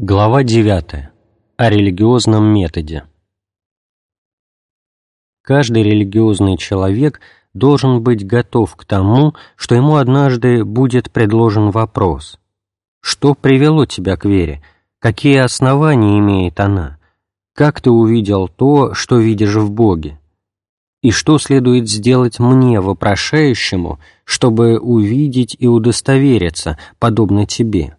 Глава 9. О религиозном методе. Каждый религиозный человек должен быть готов к тому, что ему однажды будет предложен вопрос. Что привело тебя к вере? Какие основания имеет она? Как ты увидел то, что видишь в Боге? И что следует сделать мне, вопрошающему, чтобы увидеть и удостовериться, подобно тебе?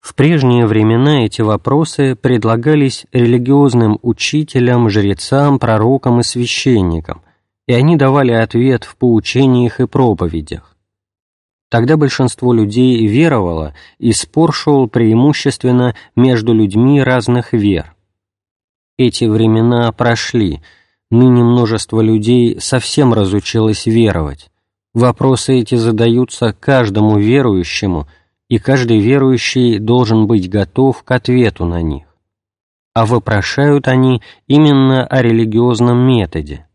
В прежние времена эти вопросы предлагались религиозным учителям, жрецам, пророкам и священникам, и они давали ответ в поучениях и проповедях. Тогда большинство людей веровало, и спор шел преимущественно между людьми разных вер. Эти времена прошли, ныне множество людей совсем разучилось веровать. Вопросы эти задаются каждому верующему – и каждый верующий должен быть готов к ответу на них. А вопрошают они именно о религиозном методе.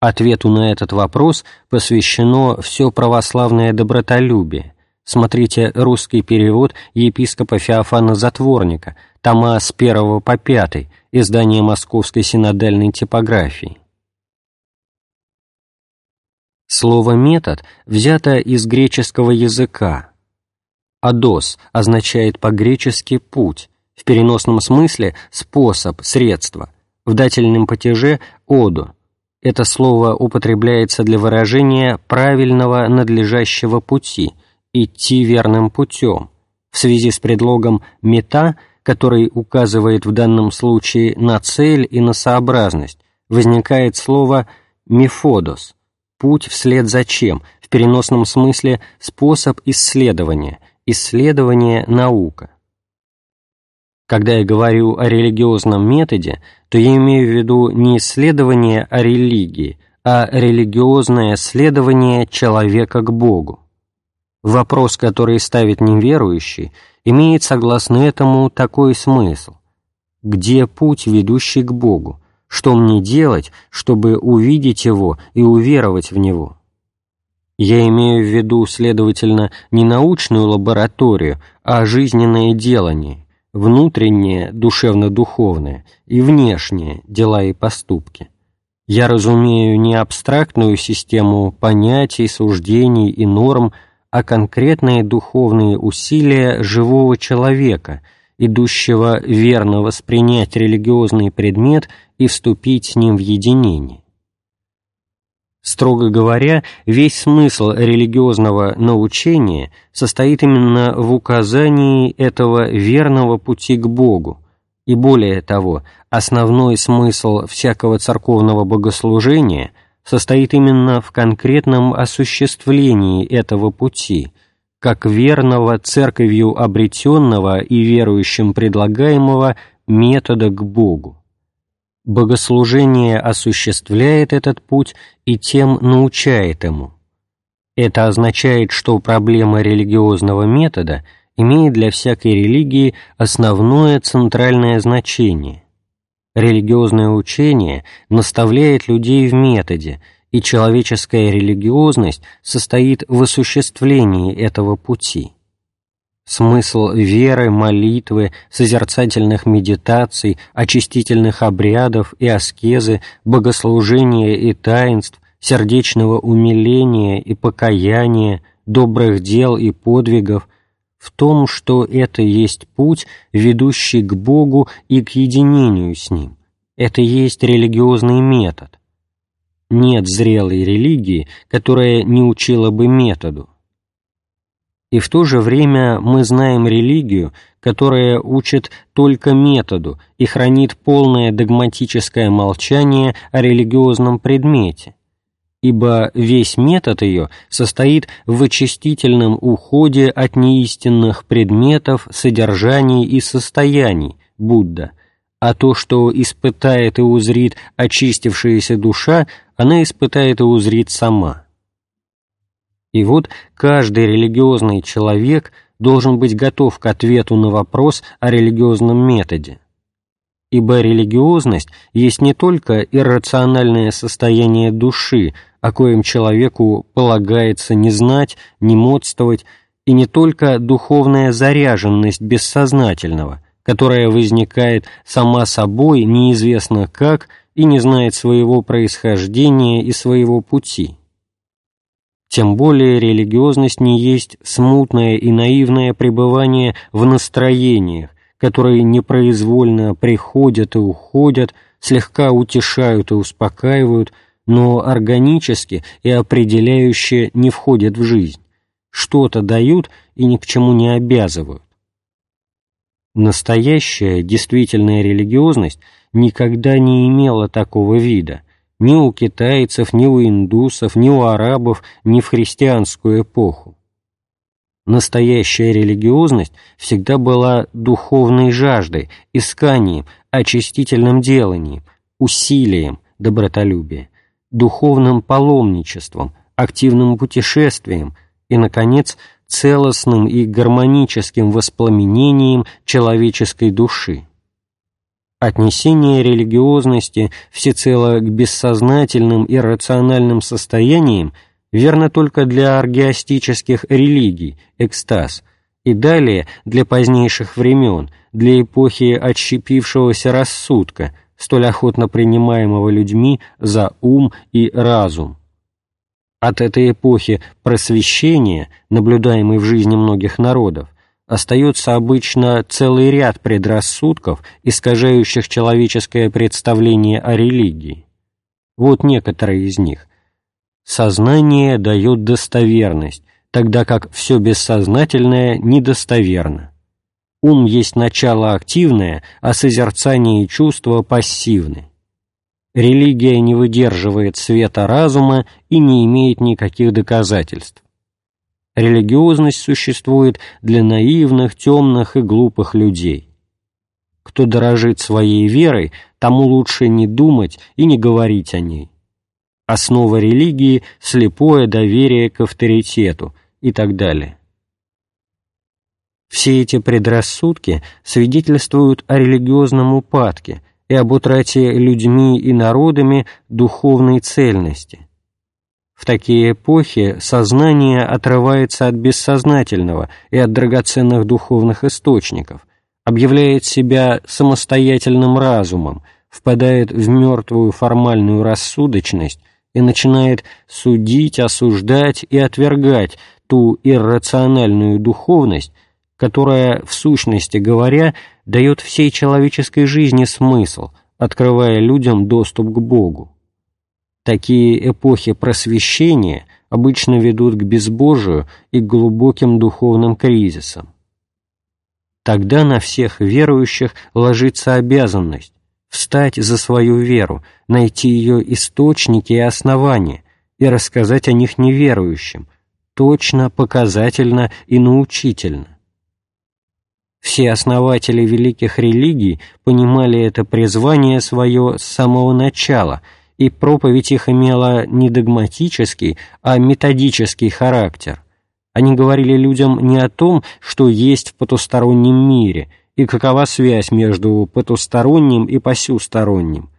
Ответу на этот вопрос посвящено все православное добротолюбие. Смотрите русский перевод епископа Феофана Затворника, тома с 1 по 5, издание Московской синодальной типографии. Слово «метод» взято из греческого языка, «Адос» означает по-гречески «путь», в переносном смысле «способ», «средство», в дательном падеже «одо». Это слово употребляется для выражения правильного надлежащего пути, идти верным путем, в связи с предлогом «мета», который указывает в данном случае на цель и на сообразность, возникает слово «мефодос» – путь вслед за чем, в переносном смысле «способ исследования», исследование наука. Когда я говорю о религиозном методе, то я имею в виду не исследование о религии, а религиозное следование человека к Богу. Вопрос, который ставит неверующий, имеет, согласно этому, такой смысл. Где путь, ведущий к Богу? Что мне делать, чтобы увидеть Его и уверовать в Него? Я имею в виду, следовательно, не научную лабораторию, а жизненное делание, внутреннее, душевно-духовное, и внешнее, дела и поступки. Я разумею не абстрактную систему понятий, суждений и норм, а конкретные духовные усилия живого человека, идущего верно воспринять религиозный предмет и вступить с ним в единение. Строго говоря, весь смысл религиозного научения состоит именно в указании этого верного пути к Богу, и более того, основной смысл всякого церковного богослужения состоит именно в конкретном осуществлении этого пути, как верного церковью обретенного и верующим предлагаемого метода к Богу. Богослужение осуществляет этот путь и тем научает ему. Это означает, что проблема религиозного метода имеет для всякой религии основное центральное значение. Религиозное учение наставляет людей в методе, и человеческая религиозность состоит в осуществлении этого пути. Смысл веры, молитвы, созерцательных медитаций, очистительных обрядов и аскезы, богослужения и таинств, сердечного умиления и покаяния, добрых дел и подвигов в том, что это есть путь, ведущий к Богу и к единению с Ним. Это есть религиозный метод. Нет зрелой религии, которая не учила бы методу и в то же время мы знаем религию, которая учит только методу и хранит полное догматическое молчание о религиозном предмете, ибо весь метод ее состоит в очистительном уходе от неистинных предметов, содержаний и состояний Будда, а то, что испытает и узрит очистившаяся душа, она испытает и узрит сама. И вот каждый религиозный человек должен быть готов к ответу на вопрос о религиозном методе. Ибо религиозность есть не только иррациональное состояние души, о коем человеку полагается не знать, не модствовать, и не только духовная заряженность бессознательного, которая возникает сама собой неизвестно как и не знает своего происхождения и своего пути. Тем более религиозность не есть смутное и наивное пребывание в настроениях, которые непроизвольно приходят и уходят, слегка утешают и успокаивают, но органически и определяюще не входят в жизнь, что-то дают и ни к чему не обязывают. Настоящая, действительная религиозность никогда не имела такого вида, ни у китайцев, ни у индусов, ни у арабов, ни в христианскую эпоху. Настоящая религиозность всегда была духовной жаждой, исканием, очистительным деланием, усилием добротолюбия, духовным паломничеством, активным путешествием и, наконец, целостным и гармоническим воспламенением человеческой души. Отнесение религиозности всецело к бессознательным и рациональным состояниям верно только для аргиастических религий, экстаз, и далее для позднейших времен, для эпохи отщепившегося рассудка, столь охотно принимаемого людьми за ум и разум. От этой эпохи просвещения, наблюдаемой в жизни многих народов, остается обычно целый ряд предрассудков, искажающих человеческое представление о религии. Вот некоторые из них. Сознание дает достоверность, тогда как все бессознательное недостоверно. Ум есть начало активное, а созерцание и чувства пассивны. Религия не выдерживает света разума и не имеет никаких доказательств. Религиозность существует для наивных, темных и глупых людей. Кто дорожит своей верой, тому лучше не думать и не говорить о ней. Основа религии – слепое доверие к авторитету и так далее. Все эти предрассудки свидетельствуют о религиозном упадке – и об утрате людьми и народами духовной цельности. В такие эпохи сознание отрывается от бессознательного и от драгоценных духовных источников, объявляет себя самостоятельным разумом, впадает в мертвую формальную рассудочность и начинает судить, осуждать и отвергать ту иррациональную духовность, которая, в сущности говоря, дает всей человеческой жизни смысл, открывая людям доступ к Богу. Такие эпохи просвещения обычно ведут к безбожию и к глубоким духовным кризисам. Тогда на всех верующих ложится обязанность встать за свою веру, найти ее источники и основания и рассказать о них неверующим, точно, показательно и научительно. Все основатели великих религий понимали это призвание свое с самого начала, и проповедь их имела не догматический, а методический характер. Они говорили людям не о том, что есть в потустороннем мире и какова связь между потусторонним и посюсторонним,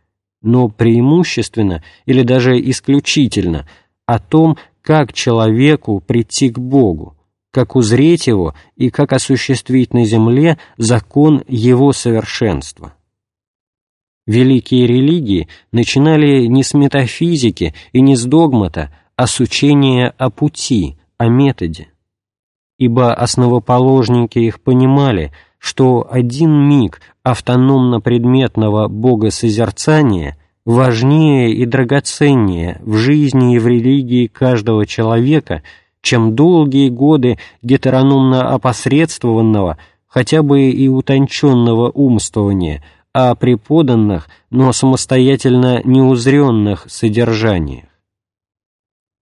но преимущественно или даже исключительно о том, как человеку прийти к Богу, как узреть его и как осуществить на земле закон его совершенства. Великие религии начинали не с метафизики и не с догмата, а с учения о пути, о методе. Ибо основоположники их понимали, что один миг автономно-предметного богосозерцания важнее и драгоценнее в жизни и в религии каждого человека – чем долгие годы гетерономно опосредствованного, хотя бы и утонченного умствования, о преподанных, но самостоятельно неузренных содержаниях.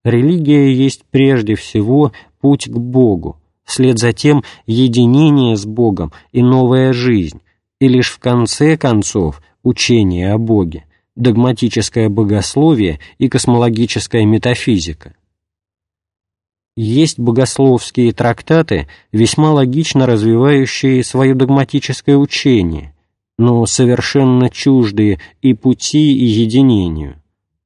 Религия есть прежде всего путь к Богу, вслед за тем единение с Богом и новая жизнь, и лишь в конце концов учение о Боге, догматическое богословие и космологическая метафизика. Есть богословские трактаты, весьма логично развивающие свое догматическое учение, но совершенно чуждые и пути, и единению,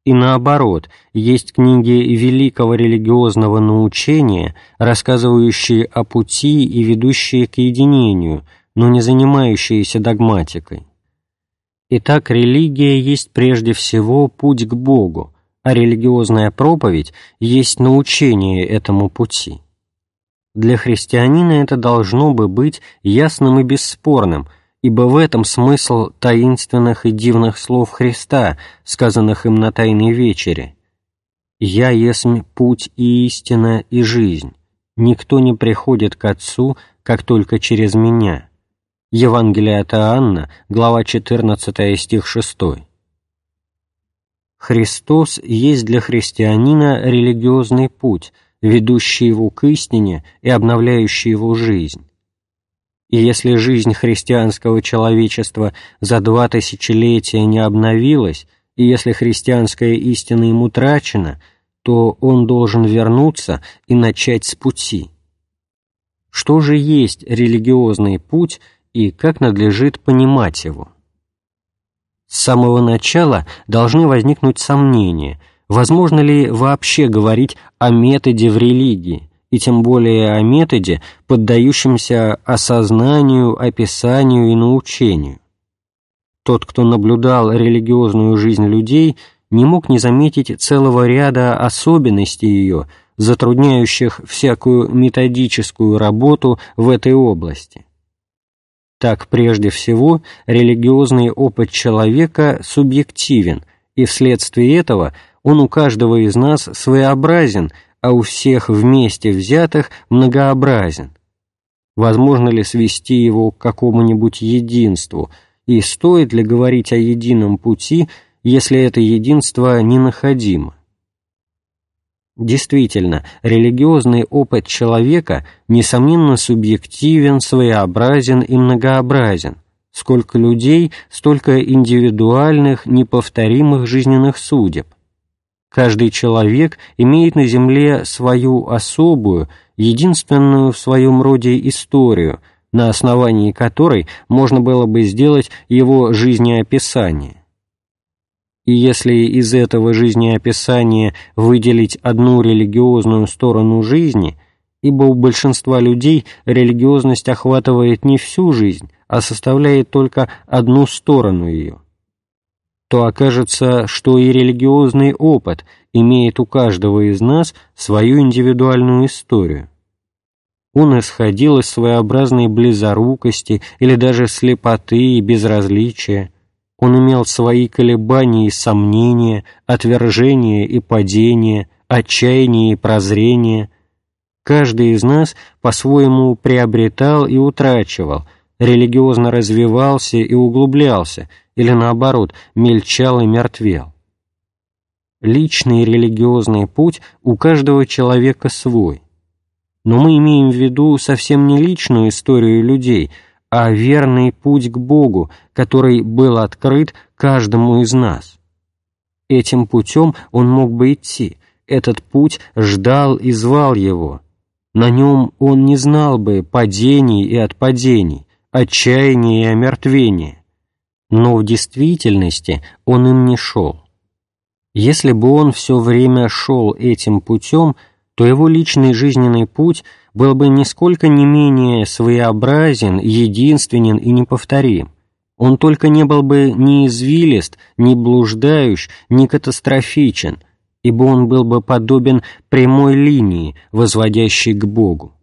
И наоборот, есть книги великого религиозного научения, рассказывающие о пути и ведущие к единению, но не занимающиеся догматикой. Итак, религия есть прежде всего путь к Богу, а религиозная проповедь есть научение этому пути. Для христианина это должно бы быть ясным и бесспорным, ибо в этом смысл таинственных и дивных слов Христа, сказанных им на Тайной вечере. «Я есмь путь и истина и жизнь. Никто не приходит к Отцу, как только через Меня». Евангелие от Иоанна, глава 14, стих 6. Христос есть для христианина религиозный путь, ведущий его к истине и обновляющий его жизнь. И если жизнь христианского человечества за два тысячелетия не обновилась, и если христианская истина ему утрачена, то он должен вернуться и начать с пути. Что же есть религиозный путь и как надлежит понимать его? С самого начала должны возникнуть сомнения, возможно ли вообще говорить о методе в религии, и тем более о методе, поддающемся осознанию, описанию и научению. Тот, кто наблюдал религиозную жизнь людей, не мог не заметить целого ряда особенностей ее, затрудняющих всякую методическую работу в этой области. Так, прежде всего, религиозный опыт человека субъективен, и вследствие этого он у каждого из нас своеобразен – а у всех вместе взятых многообразен. Возможно ли свести его к какому-нибудь единству, и стоит ли говорить о едином пути, если это единство ненаходимо? Действительно, религиозный опыт человека, несомненно, субъективен, своеобразен и многообразен. Сколько людей, столько индивидуальных, неповторимых жизненных судеб. Каждый человек имеет на Земле свою особую, единственную в своем роде историю, на основании которой можно было бы сделать его жизнеописание. И если из этого жизнеописания выделить одну религиозную сторону жизни, ибо у большинства людей религиозность охватывает не всю жизнь, а составляет только одну сторону ее, то окажется, что и религиозный опыт имеет у каждого из нас свою индивидуальную историю. Он исходил из своеобразной близорукости или даже слепоты и безразличия. Он имел свои колебания и сомнения, отвержения и падения, отчаяние и прозрение. Каждый из нас по-своему приобретал и утрачивал, религиозно развивался и углублялся – или наоборот, мельчал и мертвел. Личный религиозный путь у каждого человека свой. Но мы имеем в виду совсем не личную историю людей, а верный путь к Богу, который был открыт каждому из нас. Этим путем он мог бы идти, этот путь ждал и звал его. На нем он не знал бы падений и отпадений, отчаяния и омертвения но в действительности он им не шел. Если бы он все время шел этим путем, то его личный жизненный путь был бы нисколько не менее своеобразен, единственен и неповторим. Он только не был бы ни извилист, ни блуждающ, ни катастрофичен, ибо он был бы подобен прямой линии, возводящей к Богу.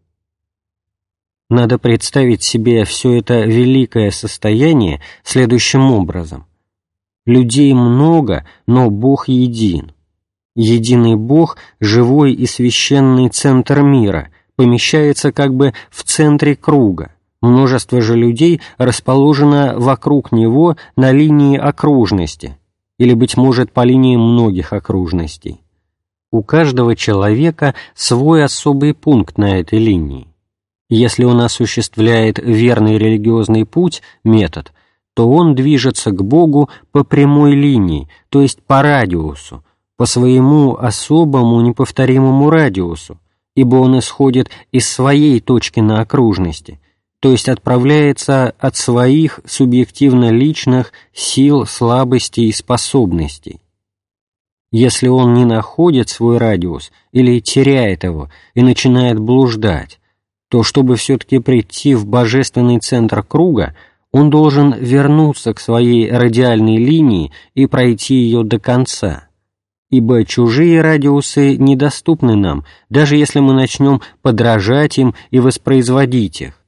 Надо представить себе все это великое состояние следующим образом. Людей много, но Бог един. Единый Бог, живой и священный центр мира, помещается как бы в центре круга. Множество же людей расположено вокруг него на линии окружности, или, быть может, по линии многих окружностей. У каждого человека свой особый пункт на этой линии. Если он осуществляет верный религиозный путь, метод, то он движется к Богу по прямой линии, то есть по радиусу, по своему особому неповторимому радиусу, ибо он исходит из своей точки на окружности, то есть отправляется от своих субъективно-личных сил, слабостей и способностей. Если он не находит свой радиус или теряет его и начинает блуждать, то чтобы все-таки прийти в божественный центр круга, он должен вернуться к своей радиальной линии и пройти ее до конца. Ибо чужие радиусы недоступны нам, даже если мы начнем подражать им и воспроизводить их.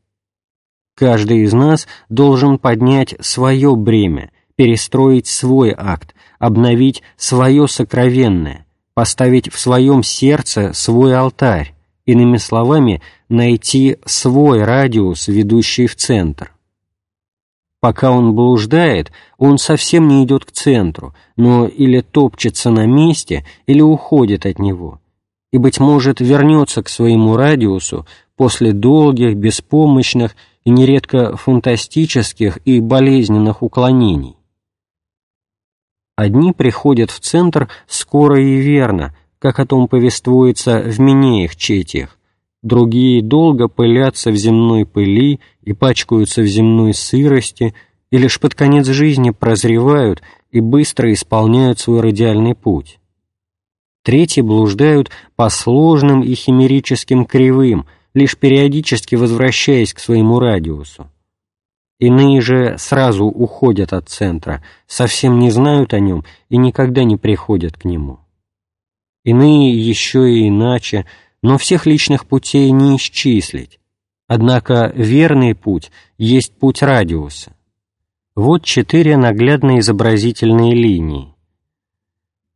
Каждый из нас должен поднять свое бремя, перестроить свой акт, обновить свое сокровенное, поставить в своем сердце свой алтарь, иными словами, найти свой радиус, ведущий в центр. Пока он блуждает, он совсем не идет к центру, но или топчется на месте, или уходит от него, и, быть может, вернется к своему радиусу после долгих, беспомощных и нередко фантастических и болезненных уклонений. Одни приходят в центр скоро и верно, как о том повествуется в Минеях Четиях, другие долго пылятся в земной пыли и пачкаются в земной сырости, и лишь под конец жизни прозревают и быстро исполняют свой радиальный путь. Третьи блуждают по сложным и химерическим кривым, лишь периодически возвращаясь к своему радиусу. Иные же сразу уходят от центра, совсем не знают о нем и никогда не приходят к нему. Иные еще и иначе, но всех личных путей не исчислить. Однако верный путь есть путь радиуса. Вот четыре наглядные изобразительные линии.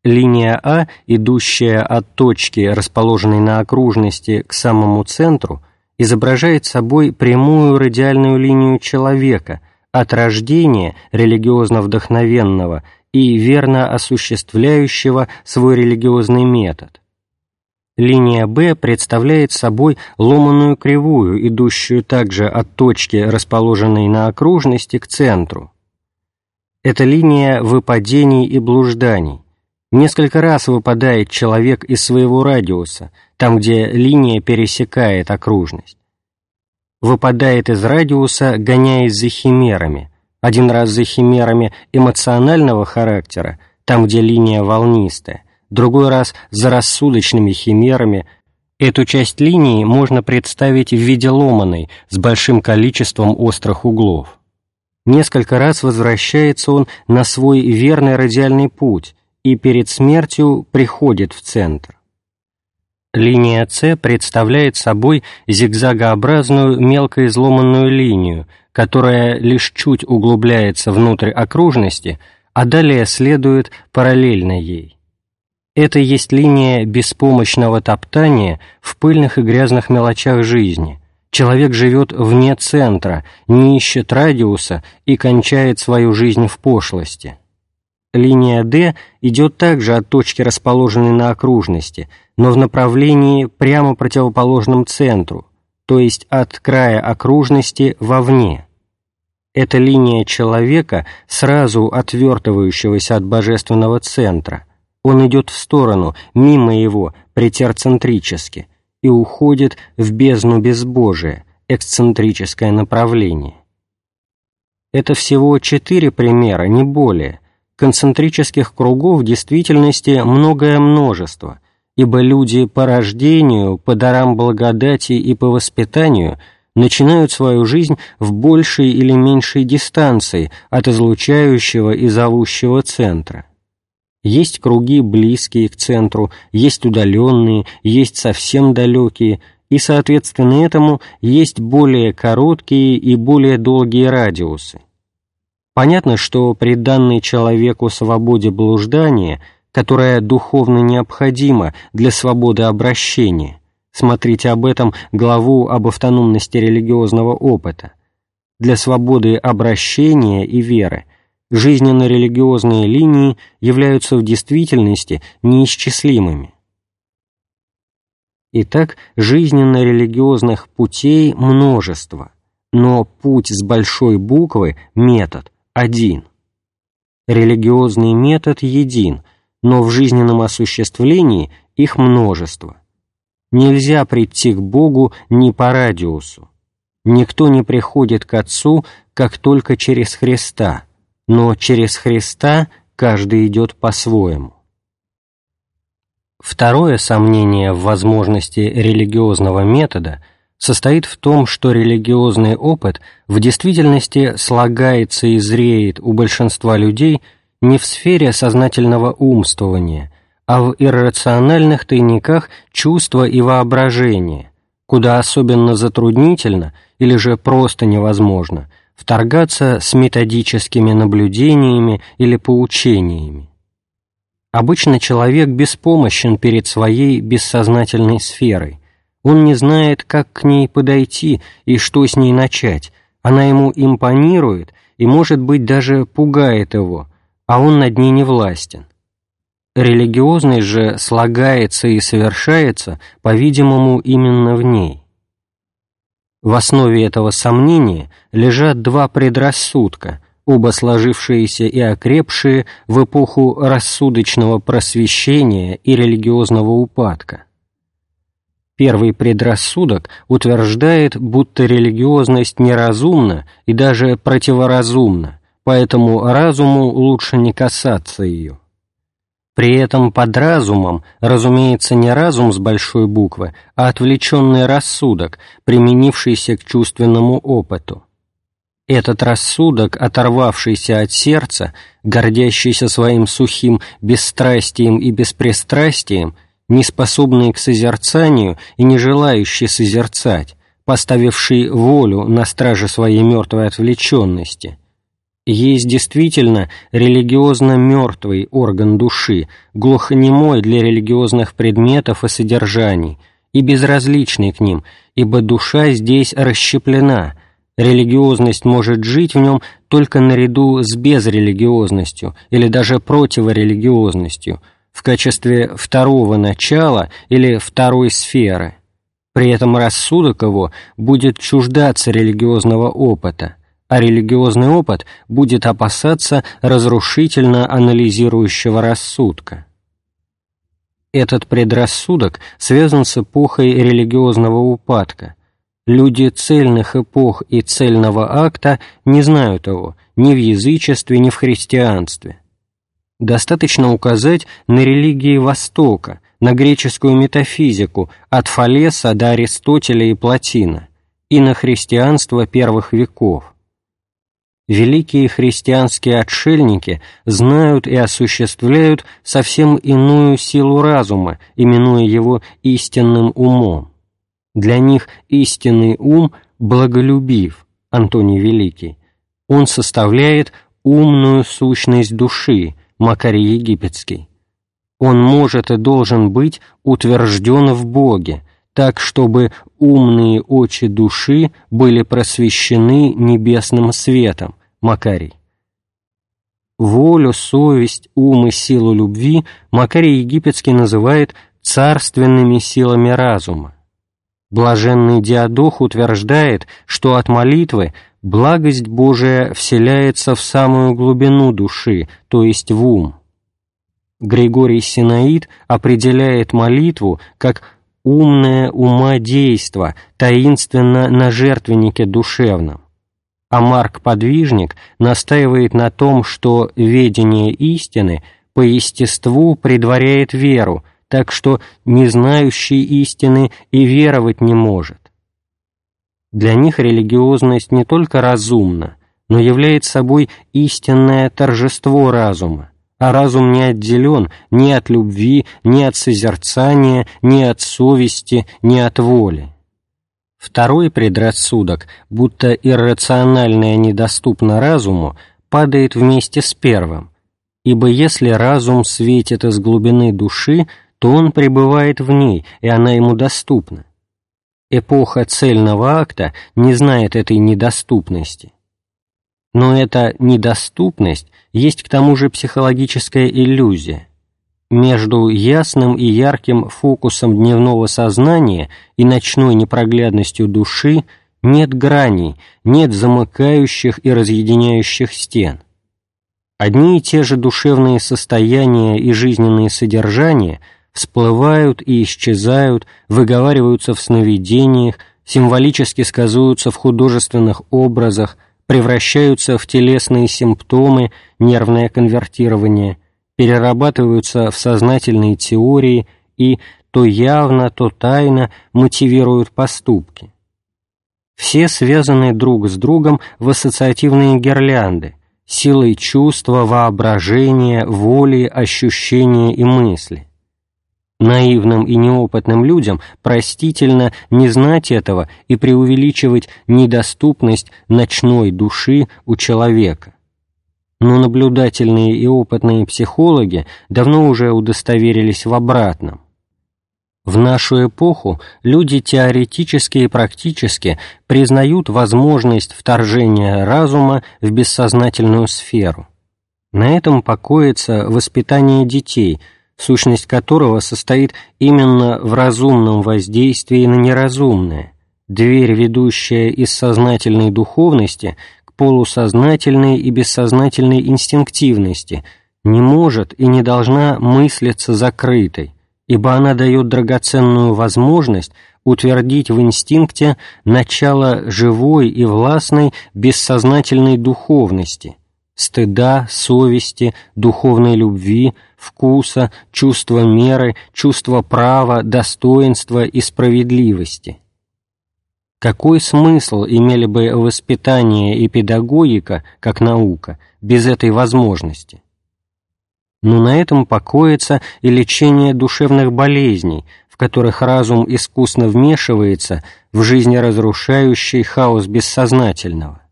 Линия А, идущая от точки, расположенной на окружности, к самому центру, изображает собой прямую радиальную линию человека от рождения религиозно вдохновенного и верно осуществляющего свой религиозный метод. Линия Б представляет собой ломаную кривую, идущую также от точки, расположенной на окружности, к центру. Это линия выпадений и блужданий, Несколько раз выпадает человек из своего радиуса, там, где линия пересекает окружность. Выпадает из радиуса, гоняясь за химерами, один раз за химерами эмоционального характера, там, где линия волнистая, другой раз за рассудочными химерами. Эту часть линии можно представить в виде ломаной, с большим количеством острых углов. Несколько раз возвращается он на свой верный радиальный путь, и перед смертью приходит в центр. Линия С представляет собой зигзагообразную мелко изломанную линию, которая лишь чуть углубляется внутрь окружности, а далее следует параллельно ей. Это есть линия беспомощного топтания в пыльных и грязных мелочах жизни. Человек живет вне центра, не ищет радиуса и кончает свою жизнь в пошлости. Линия D идет также от точки, расположенной на окружности, но в направлении прямо противоположном центру, то есть от края окружности вовне. Это линия человека, сразу отвертывающегося от божественного центра. Он идет в сторону, мимо его, претерцентрически, и уходит в бездну безбожия, эксцентрическое направление. Это всего четыре примера, не более – концентрических кругов в действительности многое множество, ибо люди по рождению, по дарам благодати и по воспитанию начинают свою жизнь в большей или меньшей дистанции от излучающего и зовущего центра. Есть круги близкие к центру, есть удаленные, есть совсем далекие, и, соответственно этому, есть более короткие и более долгие радиусы. Понятно, что при данной человеку свободе блуждания, которая духовно необходима для свободы обращения, смотрите об этом главу об автономности религиозного опыта, для свободы обращения и веры, жизненно-религиозные линии являются в действительности неисчислимыми. Итак, жизненно-религиозных путей множество, но путь с большой буквы, метод, один. Религиозный метод един, но в жизненном осуществлении их множество. Нельзя прийти к Богу ни по радиусу. Никто не приходит к Отцу, как только через Христа, но через Христа каждый идет по-своему. Второе сомнение в возможности религиозного метода состоит в том, что религиозный опыт в действительности слагается и зреет у большинства людей не в сфере сознательного умствования, а в иррациональных тайниках чувства и воображения, куда особенно затруднительно или же просто невозможно вторгаться с методическими наблюдениями или поучениями. Обычно человек беспомощен перед своей бессознательной сферой. Он не знает, как к ней подойти и что с ней начать. Она ему импонирует и, может быть, даже пугает его, а он над ней не властен. Религиозность же слагается и совершается, по-видимому, именно в ней. В основе этого сомнения лежат два предрассудка – оба сложившиеся и окрепшие в эпоху рассудочного просвещения и религиозного упадка. Первый предрассудок утверждает, будто религиозность неразумна и даже противоразумна, поэтому разуму лучше не касаться ее. При этом под разумом, разумеется, не разум с большой буквы, а отвлеченный рассудок, применившийся к чувственному опыту. Этот рассудок, оторвавшийся от сердца, гордящийся своим сухим бесстрастием и беспристрастием, не способный к созерцанию и не желающий созерцать, поставивший волю на страже своей мертвой отвлеченности, есть действительно религиозно мертвый орган души, глухонемой для религиозных предметов и содержаний, и безразличный к ним, ибо душа здесь расщеплена – Религиозность может жить в нем только наряду с безрелигиозностью или даже противорелигиозностью, в качестве второго начала или второй сферы. При этом рассудок его будет чуждаться религиозного опыта, а религиозный опыт будет опасаться разрушительно анализирующего рассудка. Этот предрассудок связан с эпохой религиозного упадка – Люди цельных эпох и цельного акта не знают его ни в язычестве, ни в христианстве. Достаточно указать на религии Востока, на греческую метафизику от Фалеса до Аристотеля и Платина, и на христианство первых веков. Великие христианские отшельники знают и осуществляют совсем иную силу разума, именуя его истинным умом. Для них истинный ум благолюбив, Антоний Великий. Он составляет умную сущность души, Макарий Египетский. Он может и должен быть утвержден в Боге, так, чтобы умные очи души были просвещены небесным светом, Макарий. Волю, совесть, ум и силу любви Макарий Египетский называет царственными силами разума. Блаженный Диадох утверждает, что от молитвы благость Божия вселяется в самую глубину души, то есть в ум. Григорий Синаид определяет молитву как умное умодейство, таинственно на жертвеннике душевном. А Марк-подвижник настаивает на том, что ведение истины по естеству предваряет веру, так что не знающий истины и веровать не может. Для них религиозность не только разумна, но является собой истинное торжество разума, а разум не отделен ни от любви, ни от созерцания, ни от совести, ни от воли. Второй предрассудок, будто иррациональное недоступно разуму, падает вместе с первым, ибо если разум светит из глубины души, то он пребывает в ней, и она ему доступна. Эпоха цельного акта не знает этой недоступности. Но эта недоступность есть к тому же психологическая иллюзия. Между ясным и ярким фокусом дневного сознания и ночной непроглядностью души нет граней, нет замыкающих и разъединяющих стен. Одни и те же душевные состояния и жизненные содержания – всплывают и исчезают, выговариваются в сновидениях, символически сказываются в художественных образах, превращаются в телесные симптомы, нервное конвертирование, перерабатываются в сознательные теории и то явно, то тайно мотивируют поступки. Все связаны друг с другом в ассоциативные гирлянды, силой чувства, воображения, воли, ощущения и мысли. Наивным и неопытным людям простительно не знать этого и преувеличивать недоступность ночной души у человека. Но наблюдательные и опытные психологи давно уже удостоверились в обратном. В нашу эпоху люди теоретически и практически признают возможность вторжения разума в бессознательную сферу. На этом покоится воспитание детей – сущность которого состоит именно в разумном воздействии на неразумное, дверь, ведущая из сознательной духовности полусознательной и бессознательной инстинктивности, не может и не должна мыслиться закрытой, ибо она дает драгоценную возможность утвердить в инстинкте начало живой и властной бессознательной духовности, стыда, совести, духовной любви, вкуса, чувства меры, чувства права, достоинства и справедливости. Какой смысл имели бы воспитание и педагогика, как наука, без этой возможности? Но на этом покоится и лечение душевных болезней, в которых разум искусно вмешивается в жизнеразрушающий хаос бессознательного.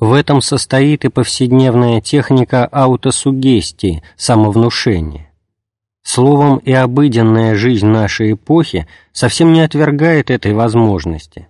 В этом состоит и повседневная техника аутосугестии, самовнушения. Словом, и обыденная жизнь нашей эпохи совсем не отвергает этой возможности.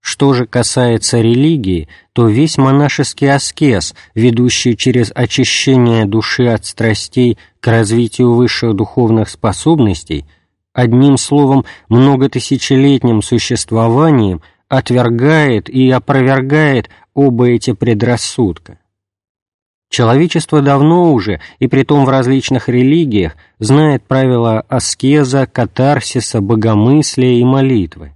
Что же касается религии, то весь монашеский аскез, ведущий через очищение души от страстей к развитию высших духовных способностей, одним словом, многотысячелетним существованием – отвергает и опровергает оба эти предрассудка. Человечество давно уже, и притом в различных религиях, знает правила аскеза, катарсиса, богомыслия и молитвы.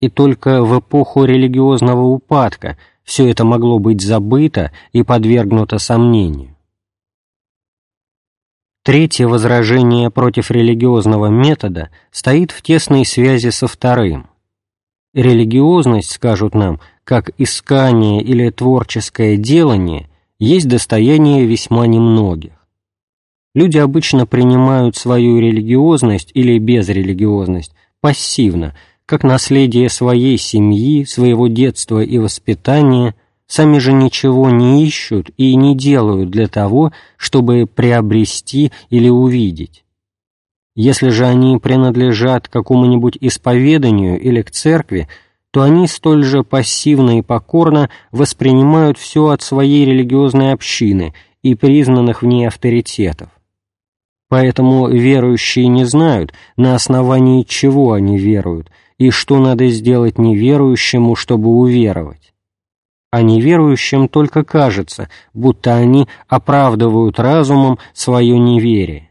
И только в эпоху религиозного упадка все это могло быть забыто и подвергнуто сомнению. Третье возражение против религиозного метода стоит в тесной связи со вторым. Религиозность, скажут нам, как искание или творческое делание, есть достояние весьма немногих. Люди обычно принимают свою религиозность или безрелигиозность пассивно, как наследие своей семьи, своего детства и воспитания, сами же ничего не ищут и не делают для того, чтобы приобрести или увидеть. Если же они принадлежат какому-нибудь исповеданию или к церкви, то они столь же пассивно и покорно воспринимают все от своей религиозной общины и признанных в ней авторитетов. Поэтому верующие не знают, на основании чего они веруют, и что надо сделать неверующему, чтобы уверовать. А неверующим только кажется, будто они оправдывают разумом свое неверие.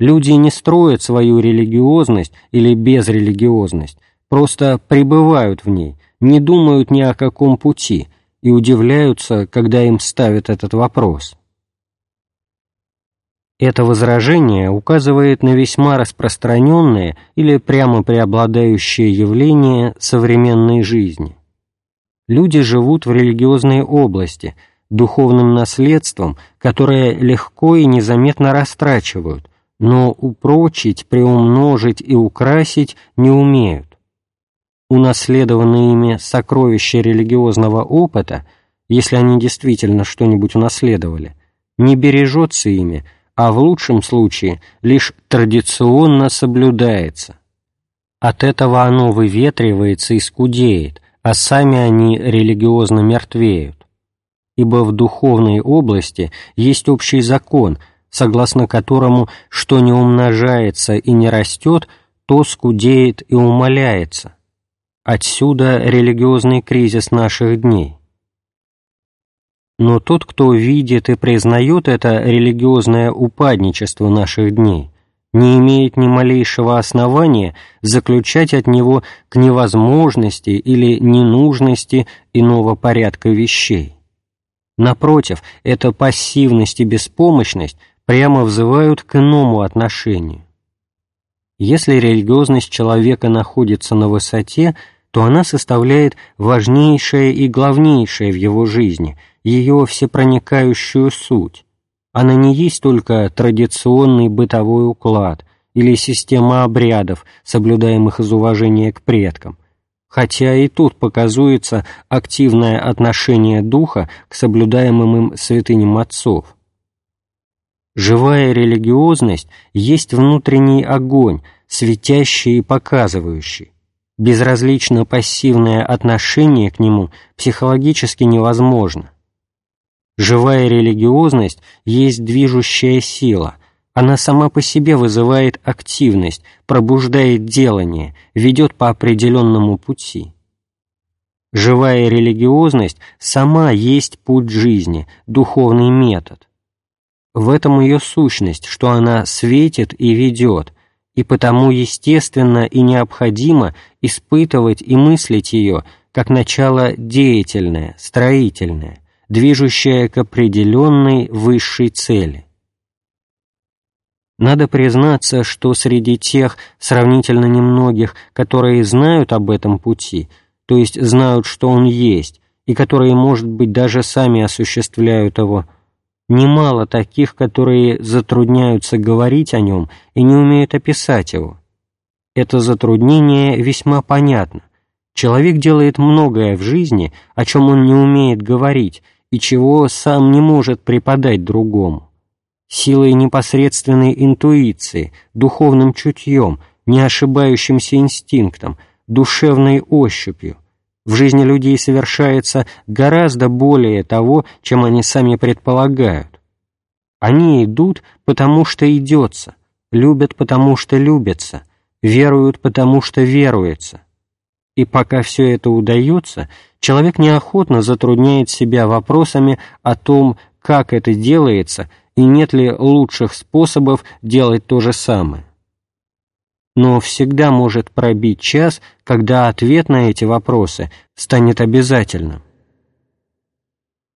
Люди не строят свою религиозность или безрелигиозность, просто пребывают в ней, не думают ни о каком пути и удивляются, когда им ставят этот вопрос. Это возражение указывает на весьма распространенное или прямо преобладающее явление современной жизни. Люди живут в религиозной области, духовным наследством, которое легко и незаметно растрачивают – но упрочить, приумножить и украсить не умеют. Унаследованные ими сокровища религиозного опыта, если они действительно что-нибудь унаследовали, не бережется ими, а в лучшем случае лишь традиционно соблюдается. От этого оно выветривается и скудеет, а сами они религиозно мертвеют. Ибо в духовной области есть общий закон – согласно которому что не умножается и не растет, то скудеет и умаляется. Отсюда религиозный кризис наших дней. Но тот, кто видит и признает это религиозное упадничество наших дней, не имеет ни малейшего основания заключать от него к невозможности или ненужности иного порядка вещей. Напротив, эта пассивность и беспомощность прямо взывают к иному отношению. Если религиозность человека находится на высоте, то она составляет важнейшее и главнейшее в его жизни, ее всепроникающую суть. Она не есть только традиционный бытовой уклад или система обрядов, соблюдаемых из уважения к предкам, хотя и тут показуется активное отношение духа к соблюдаемым им святыням отцов. Живая религиозность есть внутренний огонь, светящий и показывающий. Безразлично пассивное отношение к нему психологически невозможно. Живая религиозность есть движущая сила, она сама по себе вызывает активность, пробуждает делание, ведет по определенному пути. Живая религиозность сама есть путь жизни, духовный метод. В этом ее сущность, что она светит и ведет, и потому естественно и необходимо испытывать и мыслить ее как начало деятельное, строительное, движущее к определенной высшей цели. Надо признаться, что среди тех сравнительно немногих, которые знают об этом пути, то есть знают, что он есть, и которые, может быть, даже сами осуществляют его, немало таких, которые затрудняются говорить о нем и не умеют описать его. Это затруднение весьма понятно. Человек делает многое в жизни, о чем он не умеет говорить и чего сам не может преподать другому. Силой непосредственной интуиции, духовным чутьем, не ошибающимся инстинктом, душевной ощупью – в жизни людей совершается гораздо более того, чем они сами предполагают. Они идут, потому что идется, любят, потому что любятся, веруют, потому что веруется. И пока все это удается, человек неохотно затрудняет себя вопросами о том, как это делается и нет ли лучших способов делать то же самое но всегда может пробить час, когда ответ на эти вопросы станет обязательным.